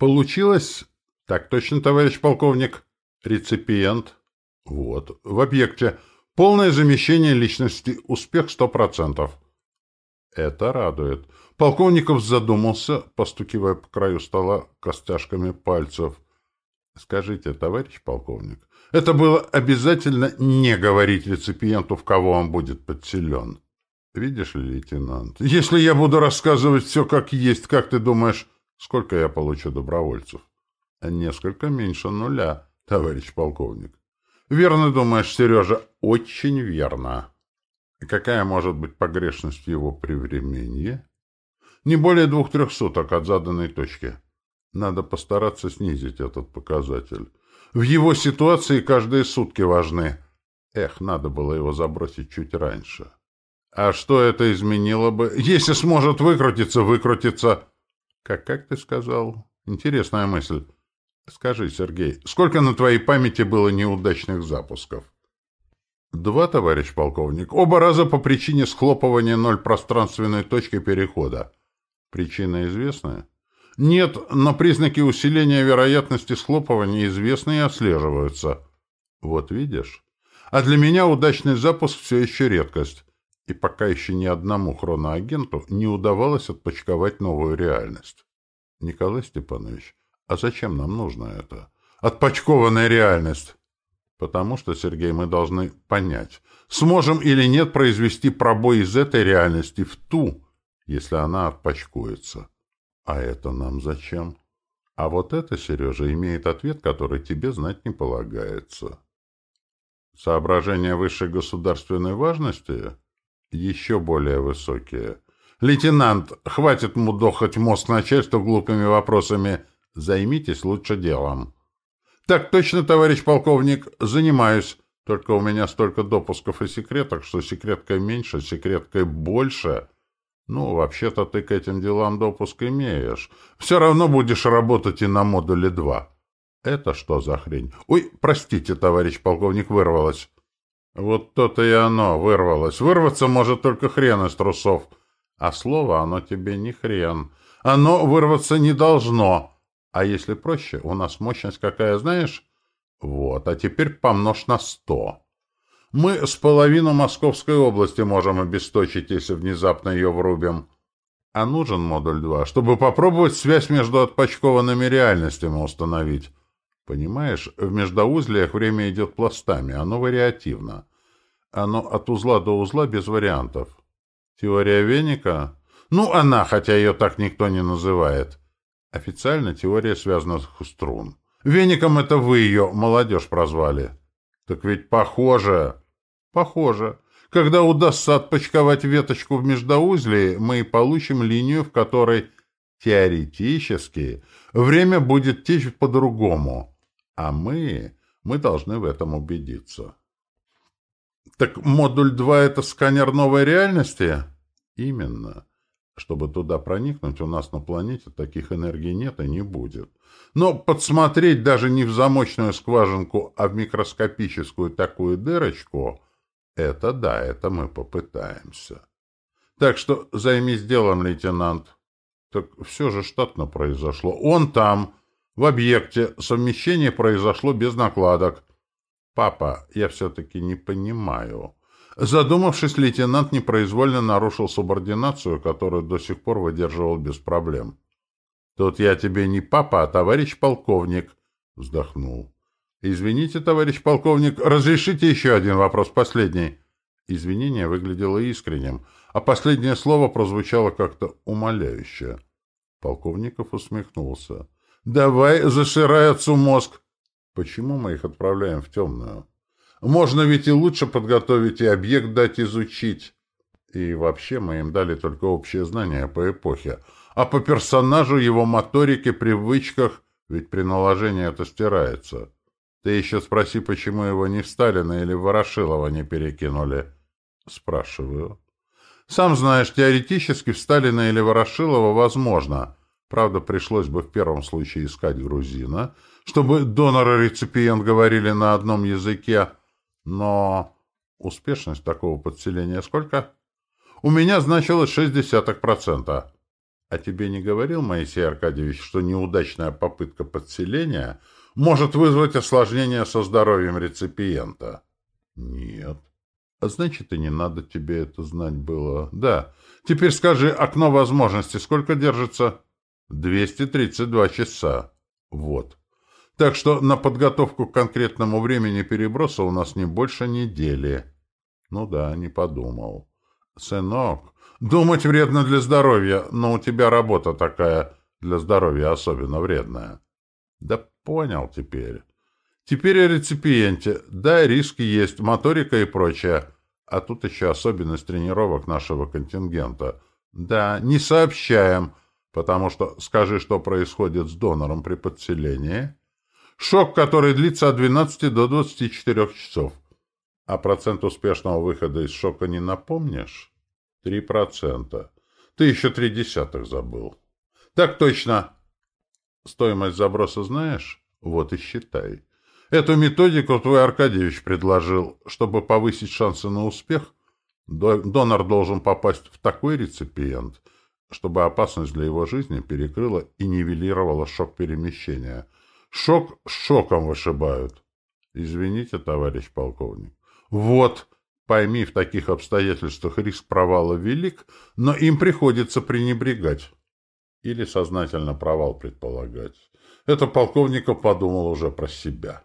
Получилось? Так точно, товарищ полковник. Реципиент. Вот. В объекте. Полное замещение личности. Успех сто процентов. Это радует. Полковников задумался, постукивая по краю стола костяшками пальцев. Скажите, товарищ полковник, это было обязательно не говорить реципиенту, в кого он будет подселен. Видишь ли, лейтенант, если я буду рассказывать все как есть, как ты думаешь, сколько я получу добровольцев? Несколько меньше нуля, товарищ полковник. Верно думаешь, Сережа? Очень верно. Какая может быть погрешность его привременье? Не более двух-трех суток от заданной точки. Надо постараться снизить этот показатель. В его ситуации каждые сутки важны. Эх, надо было его забросить чуть раньше. А что это изменило бы? Если сможет выкрутиться, выкрутиться. Как, как ты сказал? Интересная мысль. Скажи, Сергей, сколько на твоей памяти было неудачных запусков? Два, товарищ полковник. Оба раза по причине схлопывания ноль пространственной точки перехода. Причина известная? Нет, но признаки усиления вероятности схлопывания известны и отслеживаются. Вот видишь? А для меня удачный запуск все еще редкость и пока еще ни одному хроноагенту не удавалось отпочковать новую реальность. Николай Степанович, а зачем нам нужно это? Отпочкованная реальность! Потому что, Сергей, мы должны понять, сможем или нет произвести пробой из этой реальности в ту, если она отпочкуется. А это нам зачем? А вот это, Сережа, имеет ответ, который тебе знать не полагается. Соображение высшей государственной важности — еще более высокие. «Лейтенант, хватит мудохать мозг начальству глупыми вопросами. Займитесь лучше делом». «Так точно, товарищ полковник, занимаюсь. Только у меня столько допусков и секреток, что секреткой меньше, секреткой больше. Ну, вообще-то ты к этим делам допуск имеешь. Все равно будешь работать и на модуле 2. Это что за хрень? Ой, простите, товарищ полковник, вырвалось. Вот то-то и оно вырвалось. Вырваться может только хрен из трусов. А слово оно тебе не хрен. Оно вырваться не должно. А если проще, у нас мощность какая, знаешь? Вот, а теперь помножь на сто. Мы с половину Московской области можем обесточить, если внезапно ее врубим. А нужен модуль 2, чтобы попробовать связь между отпочкованными реальностями установить. Понимаешь, в междоузлиях время идет пластами, оно вариативно. Оно от узла до узла без вариантов. Теория веника? Ну, она, хотя ее так никто не называет. Официально теория связана с струн. Веником это вы ее, молодежь, прозвали. Так ведь похоже. Похоже. Когда удастся отпочковать веточку в междоузле, мы и получим линию, в которой теоретически время будет течь по-другому. А мы... мы должны в этом убедиться. Так модуль 2 — это сканер новой реальности? Именно. Чтобы туда проникнуть, у нас на планете таких энергий нет и не будет. Но подсмотреть даже не в замочную скважинку, а в микроскопическую такую дырочку — это да, это мы попытаемся. Так что займись делом, лейтенант. Так все же штатно произошло. Он там, в объекте совмещение произошло без накладок. Папа, я все-таки не понимаю. Задумавшись, лейтенант непроизвольно нарушил субординацию, которую до сих пор выдерживал без проблем. Тут я тебе не папа, а товарищ полковник, вздохнул. Извините, товарищ полковник, разрешите еще один вопрос, последний. Извинение выглядело искренним, а последнее слово прозвучало как-то умоляюще. Полковников усмехнулся. Давай, заширай отцу мозг. Почему мы их отправляем в темную? Можно ведь и лучше подготовить и объект дать изучить. И вообще мы им дали только общее знание по эпохе. А по персонажу, его моторике, привычках, ведь при наложении это стирается. Ты еще спроси, почему его не в Сталина или в Ворошилова не перекинули. Спрашиваю. Сам знаешь, теоретически в Сталина или Ворошилова возможно — Правда, пришлось бы в первом случае искать грузина, чтобы донор и реципиент говорили на одном языке, но успешность такого подселения сколько? У меня значилось шесть десятых процента. А тебе не говорил Моисей Аркадьевич, что неудачная попытка подселения может вызвать осложнения со здоровьем реципиента? Нет. А значит, и не надо тебе это знать было. Да. Теперь скажи, окно возможностей сколько держится? 232 часа. Вот. Так что на подготовку к конкретному времени переброса у нас не больше недели. Ну да, не подумал. Сынок, думать вредно для здоровья, но у тебя работа такая для здоровья особенно вредная. Да понял теперь. Теперь о реципиенте. Да, риски есть, моторика и прочее. А тут еще особенность тренировок нашего контингента. Да, не сообщаем, потому что скажи, что происходит с донором при подселении. Шок, который длится от 12 до 24 часов. А процент успешного выхода из шока не напомнишь? Три процента. Ты еще три десятых забыл. Так точно. Стоимость заброса знаешь? Вот и считай. Эту методику твой Аркадьевич предложил, чтобы повысить шансы на успех. Донор должен попасть в такой реципиент, чтобы опасность для его жизни перекрыла и нивелировала шок перемещения. Шок шоком вышибают. Извините, товарищ полковник. Вот, пойми, в таких обстоятельствах риск провала велик, но им приходится пренебрегать. Или сознательно провал предполагать. Это полковников подумал уже про себя.